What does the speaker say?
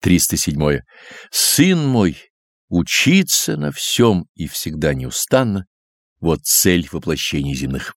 307. Сын мой, учиться на всем и всегда неустанно — вот цель воплощений земных.